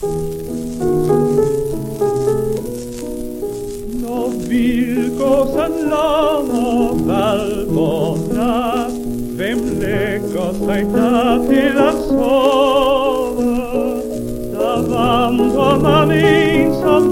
No vilkosan lama valbona, vem leko sajtati la sova, da vam do mamin som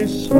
place